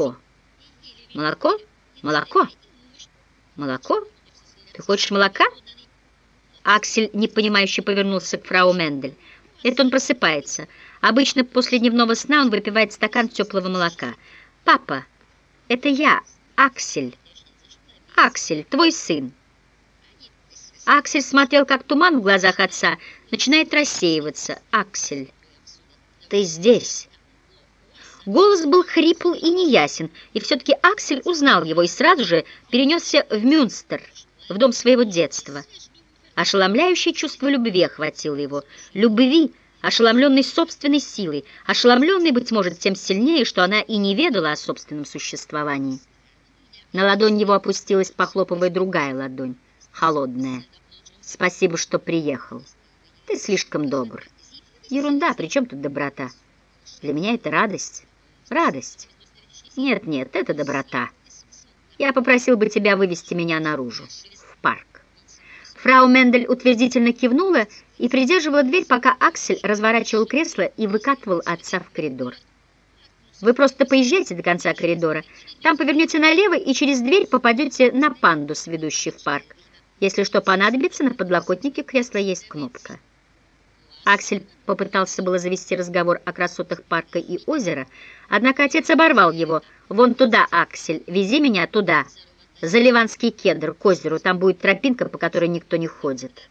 молоко. Молоко? Молоко? Молоко? Ты хочешь молока? Аксель непонимающе повернулся к фрау Мендель. Это он просыпается. Обычно после дневного сна он выпивает стакан теплого молока. «Папа, это я, Аксель. Аксель, твой сын». Аксель смотрел, как туман в глазах отца начинает рассеиваться. «Аксель, ты здесь?» Голос был хрипл и неясен, и все-таки Аксель узнал его и сразу же перенесся в Мюнстер, в дом своего детства. Ошеломляющее чувство любви охватило его. Любви, ошеломленной собственной силой, ошеломленной, быть может, тем сильнее, что она и не ведала о собственном существовании. На ладонь его опустилась, похлопывая другая ладонь, холодная. «Спасибо, что приехал. Ты слишком добр». «Ерунда, при чем тут доброта? Для меня это радость». Радость? Нет, нет, это доброта. Я попросил бы тебя вывести меня наружу, в парк. Фрау Мендель утвердительно кивнула и придерживала дверь, пока Аксель разворачивал кресло и выкатывал отца в коридор. Вы просто поезжайте до конца коридора, там повернете налево и через дверь попадете на пандус, ведущий в парк. Если что понадобится, на подлокотнике кресла есть кнопка. Аксель попытался было завести разговор о красотах парка и озера, однако отец оборвал его. «Вон туда, Аксель, вези меня туда, за Ливанский кедр, к озеру, там будет тропинка, по которой никто не ходит».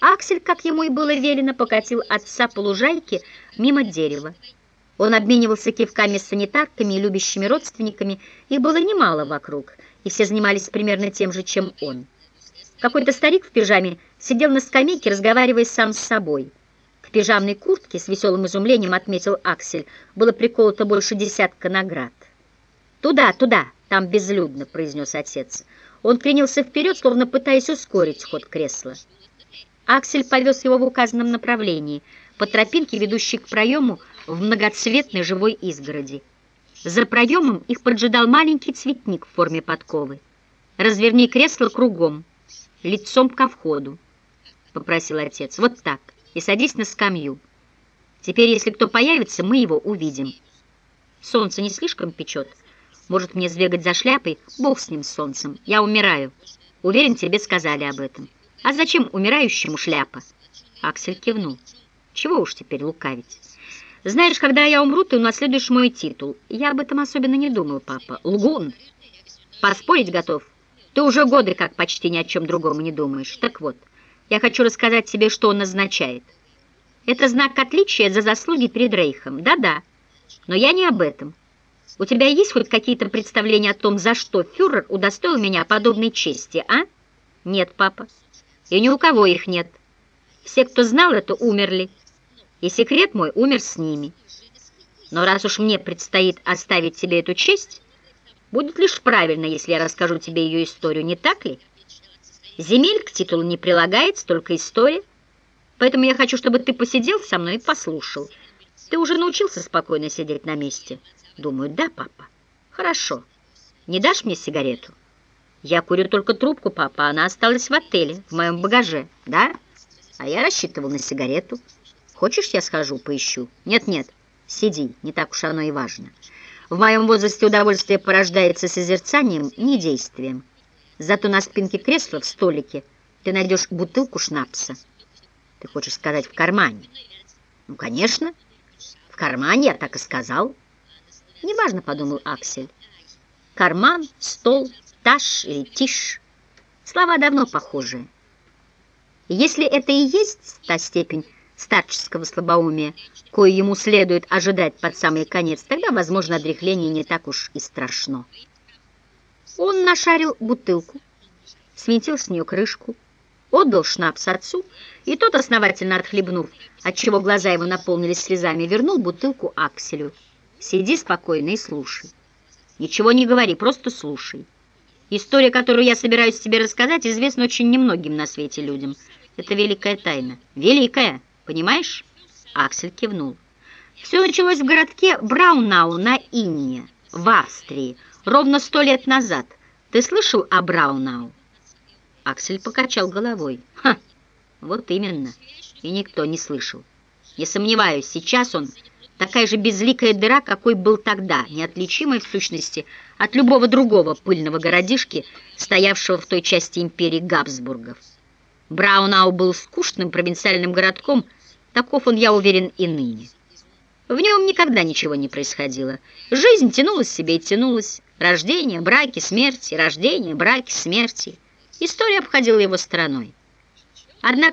Аксель, как ему и было велено, покатил отца по лужайке мимо дерева. Он обменивался кивками с санитарками и любящими родственниками, их было немало вокруг, и все занимались примерно тем же, чем он. Какой-то старик в пижаме сидел на скамейке, разговаривая сам с собой. Пижамной куртке, с веселым изумлением отметил Аксель, было приколото больше десятка наград. «Туда, туда, там безлюдно», — произнес отец. Он принялся вперед, словно пытаясь ускорить ход кресла. Аксель повез его в указанном направлении, по тропинке, ведущей к проему в многоцветной живой изгороди. За проемом их поджидал маленький цветник в форме подковы. «Разверни кресло кругом», лицом ко входу, — попросил отец. Вот так. И садись на скамью. Теперь, если кто появится, мы его увидим. Солнце не слишком печет. Может, мне сбегать за шляпой? Бог с ним, с солнцем. Я умираю. Уверен, тебе сказали об этом. А зачем умирающему шляпа? Аксель кивнул. Чего уж теперь лукавить? Знаешь, когда я умру, ты унаследуешь мой титул. Я об этом особенно не думал, папа. Лгун. Поспорить готов? Ты уже годы как почти ни о чем другом не думаешь. Так вот, я хочу рассказать тебе, что он означает. Это знак отличия за заслуги перед Рейхом. Да-да, но я не об этом. У тебя есть хоть какие-то представления о том, за что фюрер удостоил меня подобной чести, а? Нет, папа. И ни у кого их нет. Все, кто знал это, умерли. И секрет мой умер с ними. Но раз уж мне предстоит оставить тебе эту честь... Будет лишь правильно, если я расскажу тебе ее историю, не так ли? Земель к титулу не прилагается, только история. Поэтому я хочу, чтобы ты посидел со мной и послушал. Ты уже научился спокойно сидеть на месте? Думаю, да, папа. Хорошо. Не дашь мне сигарету? Я курю только трубку, папа, она осталась в отеле, в моем багаже, да? А я рассчитывал на сигарету. Хочешь, я схожу, поищу? Нет-нет, сиди, не так уж оно и важно. В моем возрасте удовольствие порождается созерцанием, не действием. Зато на спинке кресла в столике ты найдешь бутылку шнапса. Ты хочешь сказать в кармане? Ну, конечно. В кармане, я так и сказал. Неважно, подумал Аксель. Карман, стол, таш или тиш. Слова давно похожие. Если это и есть та степень, старческого слабоумия, кое ему следует ожидать под самый конец, тогда, возможно, отрехление не так уж и страшно. Он нашарил бутылку, свинтил с нее крышку, отдал шнапс отцу, и тот, основательно отхлебнув, отчего глаза его наполнились слезами, вернул бутылку Акселю. «Сиди спокойно и слушай. Ничего не говори, просто слушай. История, которую я собираюсь тебе рассказать, известна очень немногим на свете людям. Это великая тайна. Великая!» Понимаешь?» Аксель кивнул. «Все началось в городке Браунау на Инне, в Австрии, ровно сто лет назад. Ты слышал о Браунау?» Аксель покачал головой. «Ха, вот именно. И никто не слышал. Не сомневаюсь, сейчас он такая же безликая дыра, какой был тогда, неотличимая в сущности от любого другого пыльного городишки, стоявшего в той части империи Габсбургов. Браунау был скучным провинциальным городком, таков он, я уверен, и ныне. В нем никогда ничего не происходило. Жизнь тянулась себе и тянулась. Рождение, браки, смерти, рождение, браки, смерти. История обходила его стороной. Однако